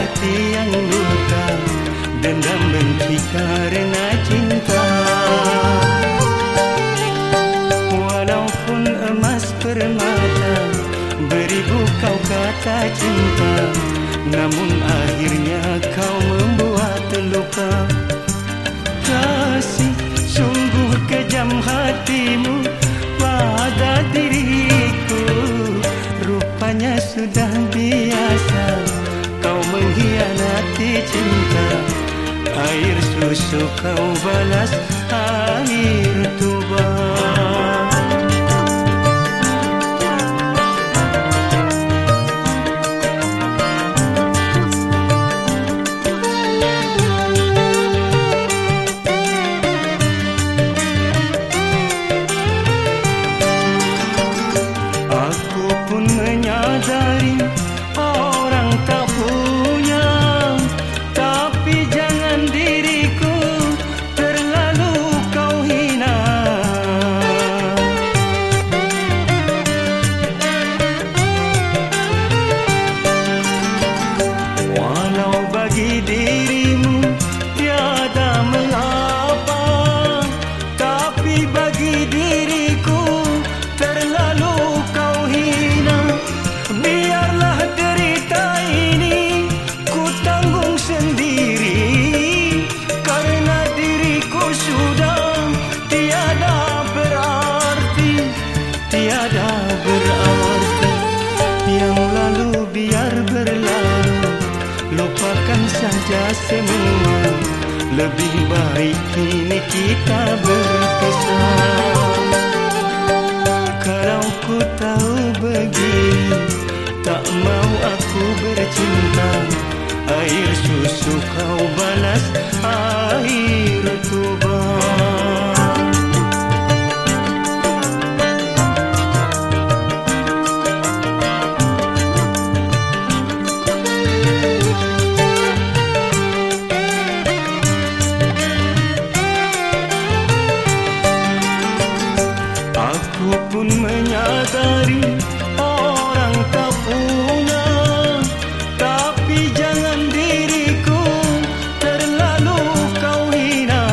hati yang luka Dendam benci karena cinta. Walaupun emas permata Beribu kau kata cinta Namun akhirnya kau membuat terluka. Kasih sungguh kejam hatimu. Mengkhianati cinta Air susu kau balas air tuba lupakan saja semua Lebih baik kini kita berpisah. Kalau ku tahu begini Tak mau aku bercinta. Air susu kau balas air pun menyadari orang tak punya. Tapi jangan diriku terlalu kau hina.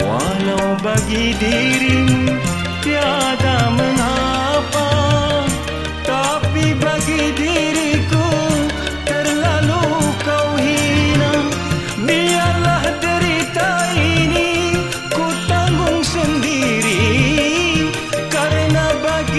Walau bagi dirimu